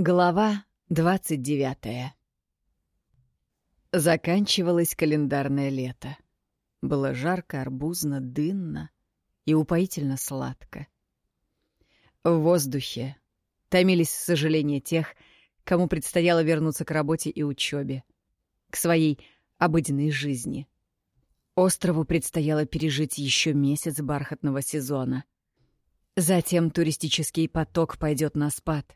Глава 29 Заканчивалось календарное лето. Было жарко, арбузно, дынно и упоительно сладко. В воздухе томились сожаления тех, кому предстояло вернуться к работе и учебе, к своей обыденной жизни. Острову предстояло пережить еще месяц бархатного сезона. Затем туристический поток пойдет на спад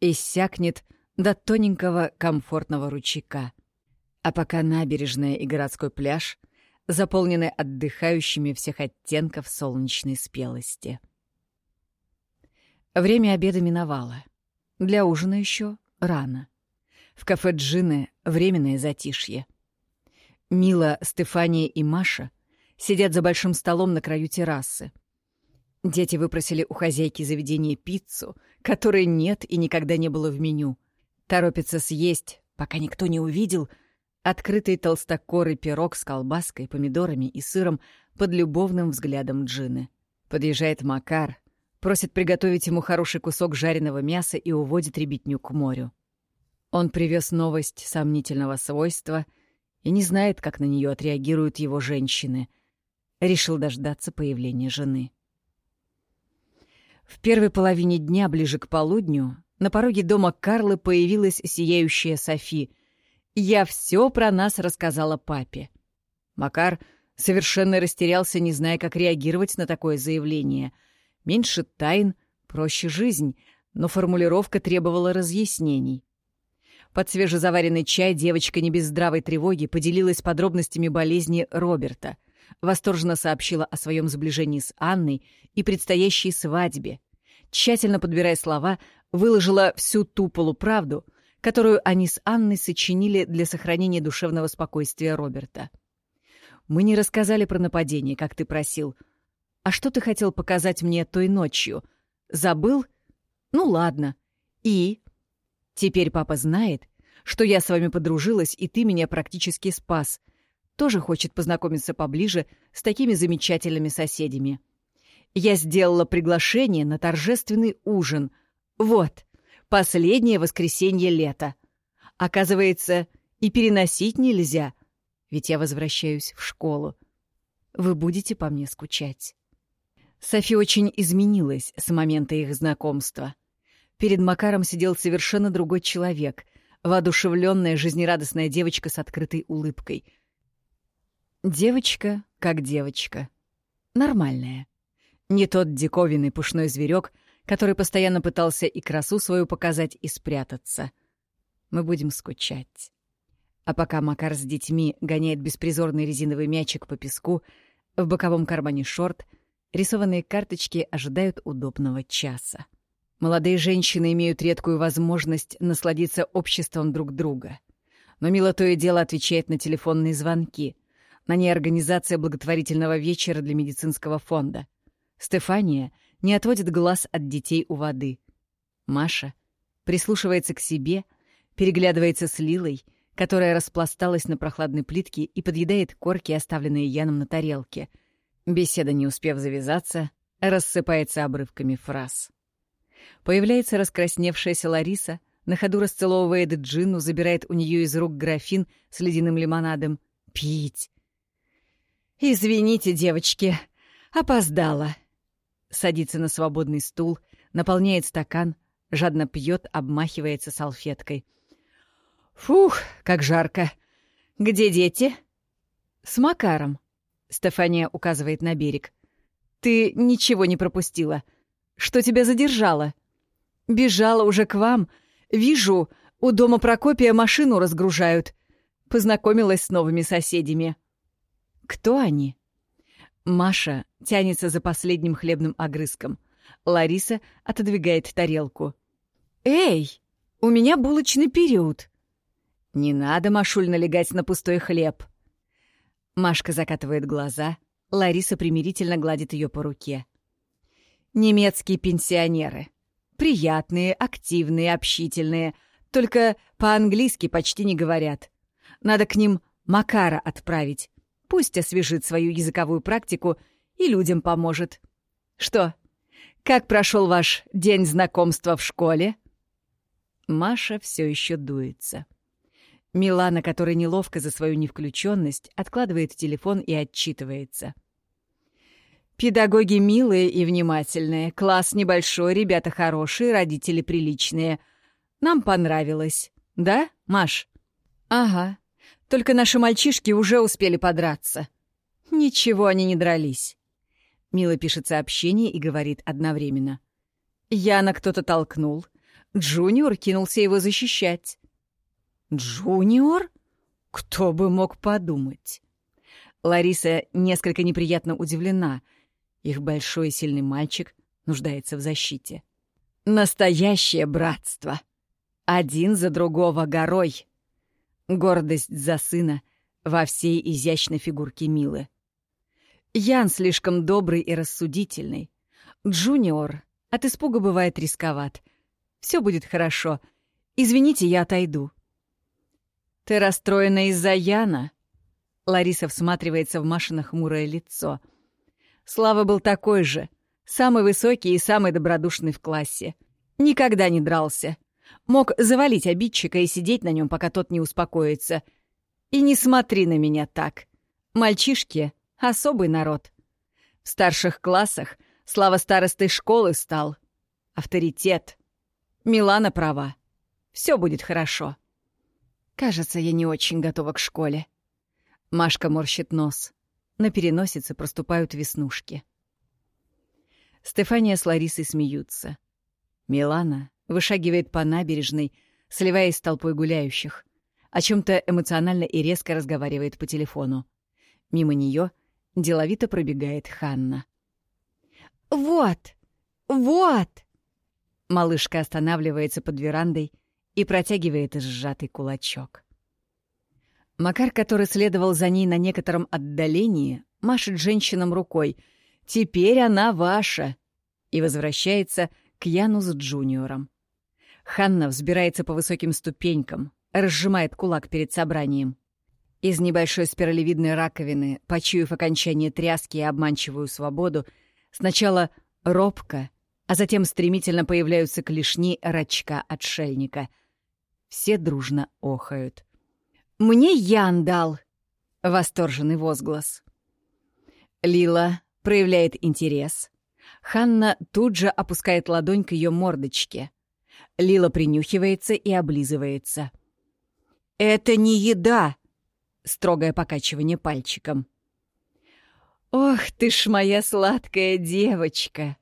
иссякнет до тоненького комфортного ручейка. А пока набережная и городской пляж заполнены отдыхающими всех оттенков солнечной спелости. Время обеда миновало. Для ужина еще рано. В кафе Джины временное затишье. Мила, Стефания и Маша сидят за большим столом на краю террасы. Дети выпросили у хозяйки заведения пиццу, которой нет и никогда не было в меню. Торопится съесть, пока никто не увидел, открытый толстокорый пирог с колбаской, помидорами и сыром под любовным взглядом Джины. Подъезжает Макар, просит приготовить ему хороший кусок жареного мяса и уводит ребятню к морю. Он привез новость сомнительного свойства и не знает, как на нее отреагируют его женщины. Решил дождаться появления жены. В первой половине дня, ближе к полудню, на пороге дома Карлы появилась сияющая Софи. «Я все про нас рассказала папе». Макар совершенно растерялся, не зная, как реагировать на такое заявление. Меньше тайн, проще жизнь, но формулировка требовала разъяснений. Под свежезаваренный чай девочка не без здравой тревоги поделилась подробностями болезни Роберта — восторженно сообщила о своем сближении с Анной и предстоящей свадьбе. Тщательно подбирая слова, выложила всю ту полуправду, которую они с Анной сочинили для сохранения душевного спокойствия Роберта. «Мы не рассказали про нападение, как ты просил. А что ты хотел показать мне той ночью? Забыл? Ну ладно. И? Теперь папа знает, что я с вами подружилась, и ты меня практически спас — тоже хочет познакомиться поближе с такими замечательными соседями. Я сделала приглашение на торжественный ужин. Вот, последнее воскресенье лета. Оказывается, и переносить нельзя, ведь я возвращаюсь в школу. Вы будете по мне скучать. Софи очень изменилась с момента их знакомства. Перед Макаром сидел совершенно другой человек, воодушевленная, жизнерадостная девочка с открытой улыбкой — Девочка как девочка. Нормальная. Не тот диковинный пушной зверек, который постоянно пытался и красу свою показать, и спрятаться. Мы будем скучать. А пока Макар с детьми гоняет беспризорный резиновый мячик по песку, в боковом кармане шорт рисованные карточки ожидают удобного часа. Молодые женщины имеют редкую возможность насладиться обществом друг друга. Но Мила то и дело отвечает на телефонные звонки — на ней организация благотворительного вечера для медицинского фонда. Стефания не отводит глаз от детей у воды. Маша прислушивается к себе, переглядывается с Лилой, которая распласталась на прохладной плитке и подъедает корки, оставленные Яном на тарелке. Беседа, не успев завязаться, рассыпается обрывками фраз. Появляется раскрасневшаяся Лариса, на ходу расцеловывает Джину, забирает у нее из рук графин с ледяным лимонадом. «Пить! «Извините, девочки, опоздала». Садится на свободный стул, наполняет стакан, жадно пьет, обмахивается салфеткой. «Фух, как жарко! Где дети?» «С Макаром», — Стефания указывает на берег. «Ты ничего не пропустила. Что тебя задержало?» «Бежала уже к вам. Вижу, у дома Прокопия машину разгружают. Познакомилась с новыми соседями». Кто они? Маша тянется за последним хлебным огрызком. Лариса отодвигает тарелку. «Эй, у меня булочный период!» «Не надо, Машуль, налегать на пустой хлеб!» Машка закатывает глаза, Лариса примирительно гладит ее по руке. «Немецкие пенсионеры. Приятные, активные, общительные, только по-английски почти не говорят. Надо к ним Макара отправить. Пусть освежит свою языковую практику и людям поможет. Что, как прошел ваш день знакомства в школе? Маша все еще дуется. Милана, которая неловко за свою невключенность, откладывает телефон и отчитывается. «Педагоги милые и внимательные, класс небольшой, ребята хорошие, родители приличные. Нам понравилось. Да, Маш?» «Ага. Только наши мальчишки уже успели подраться». «Ничего они не дрались». Мила пишет сообщение и говорит одновременно. Яна кто-то толкнул. Джуниор кинулся его защищать. «Джуниор? Кто бы мог подумать?» Лариса несколько неприятно удивлена. Их большой и сильный мальчик нуждается в защите. «Настоящее братство! Один за другого горой!» Гордость за сына во всей изящной фигурке Милы. Ян слишком добрый и рассудительный. Джуниор от испуга бывает рисковат. Все будет хорошо. Извините, я отойду. «Ты расстроена из-за Яна?» Лариса всматривается в Машино хмурое лицо. Слава был такой же. Самый высокий и самый добродушный в классе. Никогда не дрался. Мог завалить обидчика и сидеть на нем, пока тот не успокоится. И не смотри на меня так. Мальчишки — особый народ. В старших классах Слава старостой школы стал. Авторитет. Милана права. Все будет хорошо. Кажется, я не очень готова к школе. Машка морщит нос. На переносице проступают веснушки. Стефания с Ларисой смеются. Милана вышагивает по набережной, сливаясь с толпой гуляющих. О чем то эмоционально и резко разговаривает по телефону. Мимо нее деловито пробегает Ханна. «Вот! Вот!» Малышка останавливается под верандой, и протягивает сжатый кулачок. Макар, который следовал за ней на некотором отдалении, машет женщинам рукой. «Теперь она ваша!» и возвращается к Яну с. Ханна взбирается по высоким ступенькам, разжимает кулак перед собранием. Из небольшой спиралевидной раковины, почуяв окончание тряски и обманчивую свободу, сначала робко, а затем стремительно появляются клешни рачка-отшельника — все дружно охают. «Мне Ян дал!» — восторженный возглас. Лила проявляет интерес. Ханна тут же опускает ладонь к ее мордочке. Лила принюхивается и облизывается. «Это не еда!» — строгое покачивание пальчиком. «Ох ты ж моя сладкая девочка!»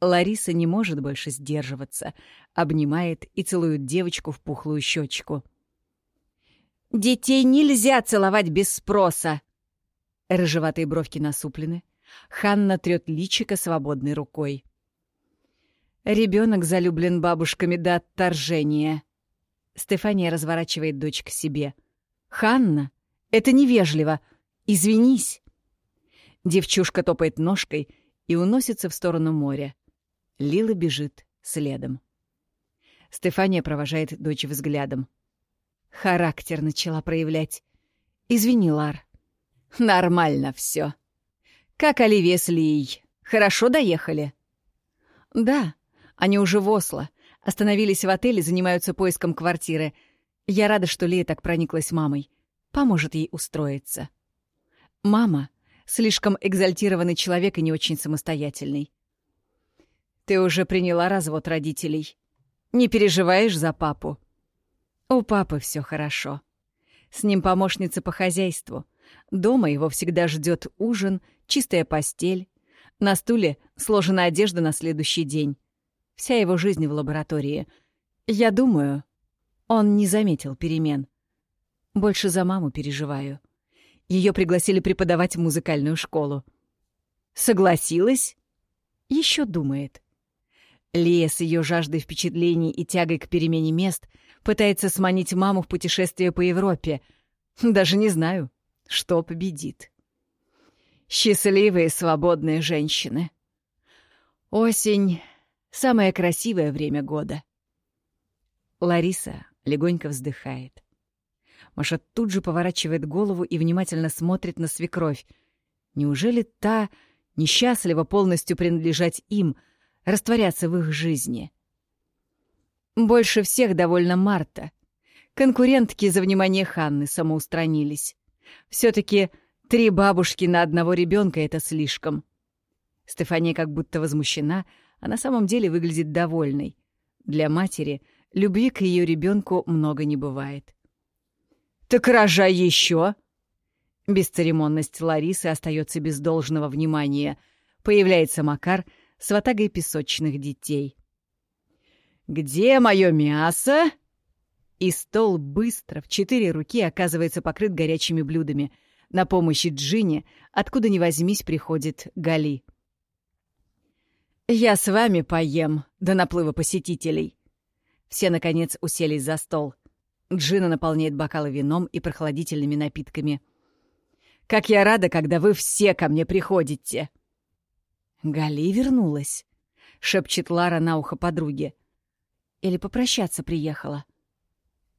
Лариса не может больше сдерживаться, обнимает и целует девочку в пухлую щечку. «Детей нельзя целовать без спроса!» Рыжеватые бровки насуплены. Ханна трёт личико свободной рукой. Ребенок залюблен бабушками до отторжения. Стефания разворачивает дочь к себе. «Ханна, это невежливо. Извинись!» Девчушка топает ножкой и уносится в сторону моря. Лила бежит следом. Стефания провожает дочь взглядом. Характер начала проявлять. Извини, Лар. Нормально все. Как Оливия с Лией? Хорошо доехали? Да, они уже в Осло. Остановились в отеле, занимаются поиском квартиры. Я рада, что Лия так прониклась мамой. Поможет ей устроиться. Мама — слишком экзальтированный человек и не очень самостоятельный. Ты уже приняла развод родителей. Не переживаешь за папу? У папы все хорошо. С ним помощница по хозяйству. Дома его всегда ждет ужин, чистая постель. На стуле сложена одежда на следующий день. Вся его жизнь в лаборатории. Я думаю, он не заметил перемен. Больше за маму переживаю. Ее пригласили преподавать в музыкальную школу. Согласилась? Еще думает. Лия с ее жаждой впечатлений и тягой к перемене мест пытается сманить маму в путешествие по Европе. Даже не знаю, что победит. Счастливые свободные женщины. Осень — самое красивое время года. Лариса легонько вздыхает. Маша тут же поворачивает голову и внимательно смотрит на свекровь. Неужели та несчастлива полностью принадлежать им — растворяться в их жизни. Больше всех довольна Марта. Конкурентки за внимание Ханны самоустранились. все таки три бабушки на одного ребенка это слишком. Стефания как будто возмущена, а на самом деле выглядит довольной. Для матери любви к ее ребенку много не бывает. «Так рожай еще!» Бесцеремонность Ларисы остается без должного внимания. Появляется Макар с ватагой песочных детей. «Где мое мясо?» И стол быстро в четыре руки оказывается покрыт горячими блюдами. На помощь Джине, откуда ни возьмись, приходит Гали. «Я с вами поем до наплыва посетителей». Все, наконец, уселись за стол. Джина наполняет бокалы вином и прохладительными напитками. «Как я рада, когда вы все ко мне приходите!» «Гали вернулась», — шепчет Лара на ухо подруге. «Или попрощаться приехала?»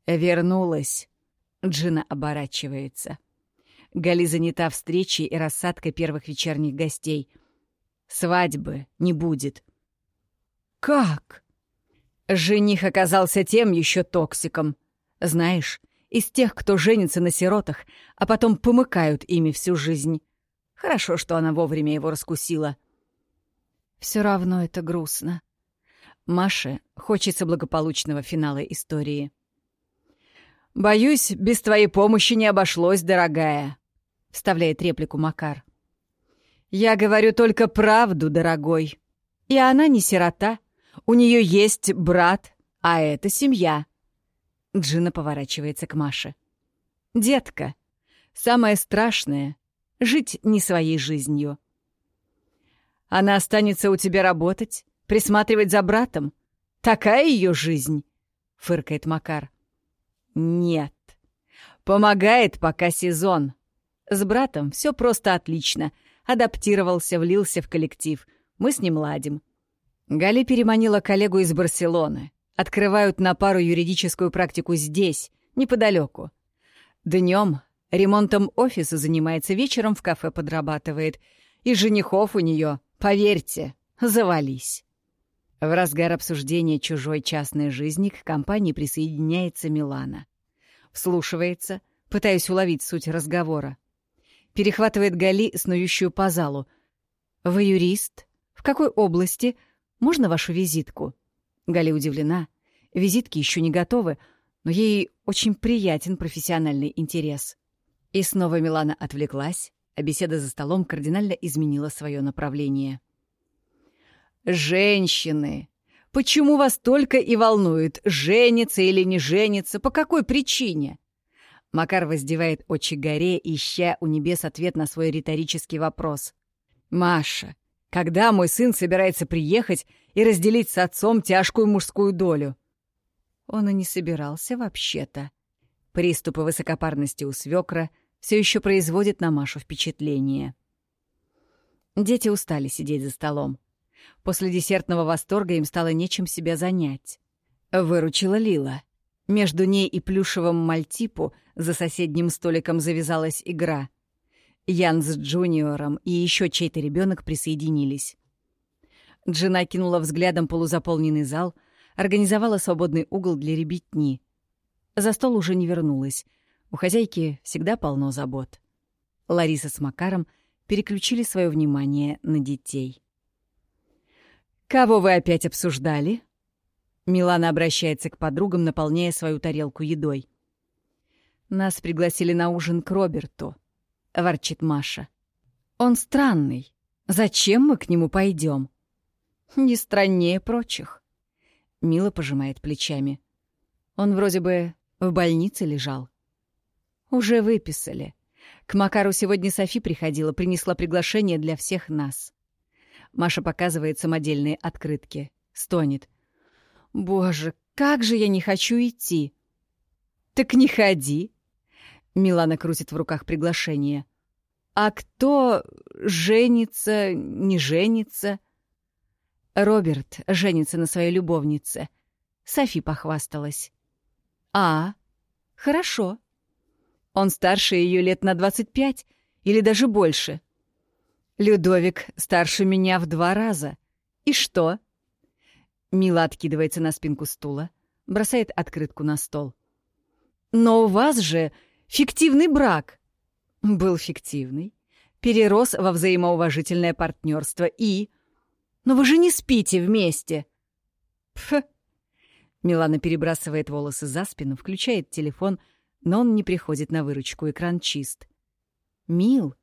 «Вернулась», — Джина оборачивается. Гали занята встречей и рассадкой первых вечерних гостей — Свадьбы не будет. Как? Жених оказался тем еще токсиком. Знаешь, из тех, кто женится на сиротах, а потом помыкают ими всю жизнь. Хорошо, что она вовремя его раскусила. Все равно это грустно. Маше хочется благополучного финала истории. «Боюсь, без твоей помощи не обошлось, дорогая», — вставляет реплику Макар. «Я говорю только правду, дорогой. И она не сирота. У нее есть брат, а это семья». Джина поворачивается к Маше. «Детка, самое страшное — жить не своей жизнью. Она останется у тебя работать, присматривать за братом. Такая ее жизнь!» — фыркает Макар. «Нет. Помогает, пока сезон. С братом все просто отлично — адаптировался, влился в коллектив. Мы с ним ладим. Гали переманила коллегу из Барселоны. Открывают на пару юридическую практику здесь, неподалеку. Днем ремонтом офиса занимается, вечером в кафе подрабатывает. И женихов у нее, поверьте, завались. В разгар обсуждения чужой частной жизни к компании присоединяется Милана. Вслушивается, пытаясь уловить суть разговора. Перехватывает Гали, снующую по залу. «Вы юрист? В какой области? Можно вашу визитку?» Гали удивлена. Визитки еще не готовы, но ей очень приятен профессиональный интерес. И снова Милана отвлеклась, а беседа за столом кардинально изменила свое направление. «Женщины! Почему вас только и волнует, женится или не женится, по какой причине?» Макар воздевает очи горе, ища у небес ответ на свой риторический вопрос. «Маша, когда мой сын собирается приехать и разделить с отцом тяжкую мужскую долю?» Он и не собирался вообще-то. Приступы высокопарности у свекра все еще производят на Машу впечатление. Дети устали сидеть за столом. После десертного восторга им стало нечем себя занять. Выручила Лила. Между ней и плюшевым мальтипу за соседним столиком завязалась игра. Ян с Джуниором и еще чей-то ребенок присоединились. Джина кинула взглядом полузаполненный зал, организовала свободный угол для ребятни. За стол уже не вернулась. У хозяйки всегда полно забот. Лариса с Макаром переключили свое внимание на детей. «Кого вы опять обсуждали?» Милана обращается к подругам, наполняя свою тарелку едой. «Нас пригласили на ужин к Роберту», — ворчит Маша. «Он странный. Зачем мы к нему пойдем? «Не страннее прочих». Мила пожимает плечами. Он вроде бы в больнице лежал. «Уже выписали. К Макару сегодня Софи приходила, принесла приглашение для всех нас». Маша показывает самодельные открытки. Стонет. Боже, как же я не хочу идти. Так не ходи. Милана крутит в руках приглашение. А кто женится, не женится? Роберт женится на своей любовнице. Софи похвасталась. А, хорошо. Он старше ее лет на двадцать пять или даже больше. Людовик старше меня в два раза. И что? Мила откидывается на спинку стула, Бросает открытку на стол. «Но у вас же фиктивный брак!» «Был фиктивный. Перерос во взаимоуважительное партнерство и...» «Но вы же не спите вместе!» «Пф!» Милана перебрасывает волосы за спину, включает телефон, но он не приходит на выручку, экран чист. «Мил,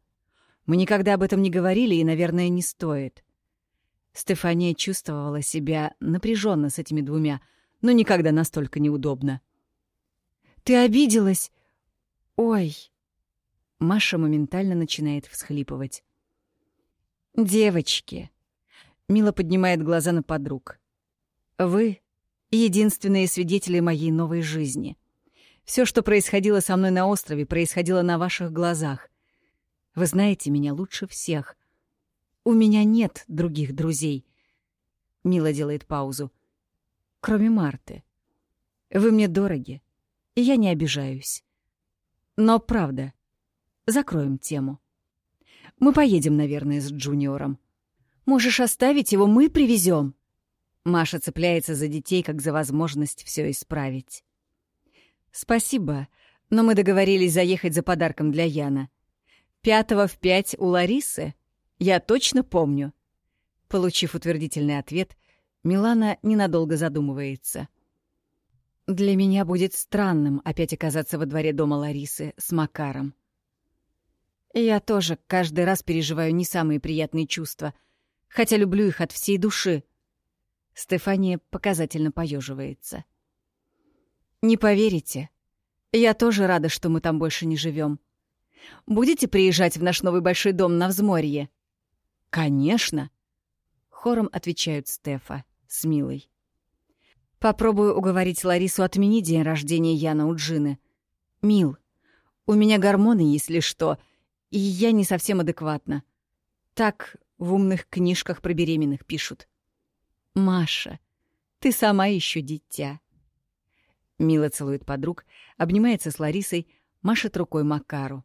мы никогда об этом не говорили и, наверное, не стоит». Стефания чувствовала себя напряженно с этими двумя, но никогда настолько неудобно. «Ты обиделась? Ой!» Маша моментально начинает всхлипывать. «Девочки!» Мила поднимает глаза на подруг. «Вы — единственные свидетели моей новой жизни. Все, что происходило со мной на острове, происходило на ваших глазах. Вы знаете меня лучше всех. У меня нет других друзей». Мила делает паузу. «Кроме Марты. Вы мне дороги, и я не обижаюсь. Но правда, закроем тему. Мы поедем, наверное, с Джуниором. Можешь оставить его, мы привезем. Маша цепляется за детей, как за возможность все исправить. Спасибо, но мы договорились заехать за подарком для Яна. Пятого в пять у Ларисы? Я точно помню. Получив утвердительный ответ, Милана ненадолго задумывается. Для меня будет странным опять оказаться во дворе дома Ларисы с Макаром. Я тоже каждый раз переживаю не самые приятные чувства — хотя люблю их от всей души. Стефания показательно поеживается. Не поверите, я тоже рада, что мы там больше не живем. Будете приезжать в наш новый большой дом на взморье? Конечно, хором отвечают Стефа с Милой. Попробую уговорить Ларису отменить день рождения Яна у Джины. Мил, у меня гормоны, если что, и я не совсем адекватна. Так в умных книжках про беременных пишут. «Маша, ты сама еще дитя». Мила целует подруг, обнимается с Ларисой, машет рукой Макару.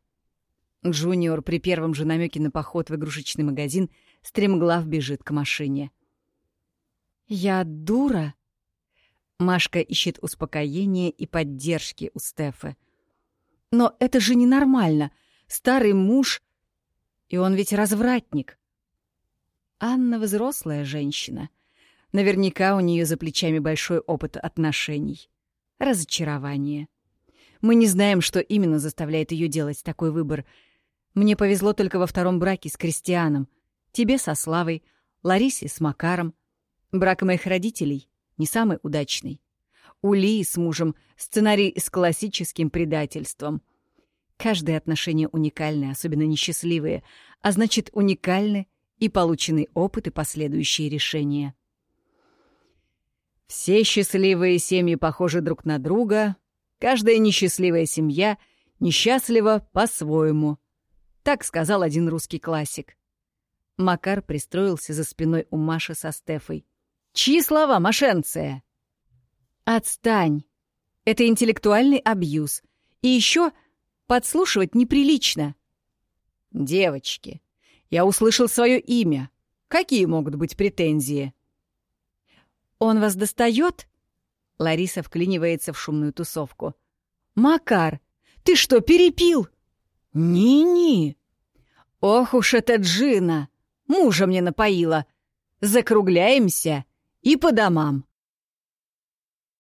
Джуниор при первом же намеке на поход в игрушечный магазин стремглав бежит к машине. «Я дура?» Машка ищет успокоения и поддержки у Стефы. «Но это же ненормально. Старый муж... И он ведь развратник. Анна взрослая женщина. Наверняка у нее за плечами большой опыт отношений. Разочарование. Мы не знаем, что именно заставляет ее делать такой выбор. Мне повезло только во втором браке с Кристианом. Тебе со Славой, Ларисе с Макаром. Брак моих родителей не самый удачный. У Лии с мужем сценарий с классическим предательством. Каждое отношение уникальное, особенно несчастливые, а значит, уникальны и полученный опыт и последующие решения. Все счастливые семьи похожи друг на друга, каждая несчастливая семья несчастлива по-своему. Так сказал один русский классик. Макар пристроился за спиной у Маши со Стефой. «Чьи слова, Машенция?» «Отстань. Это интеллектуальный абьюз. И еще подслушивать неприлично». «Девочки, я услышал свое имя. Какие могут быть претензии? Он вас достает? Лариса вклинивается в шумную тусовку. Макар, ты что, перепил? Ни-ни. Ох уж эта Джина! Мужа мне напоила. Закругляемся и по домам.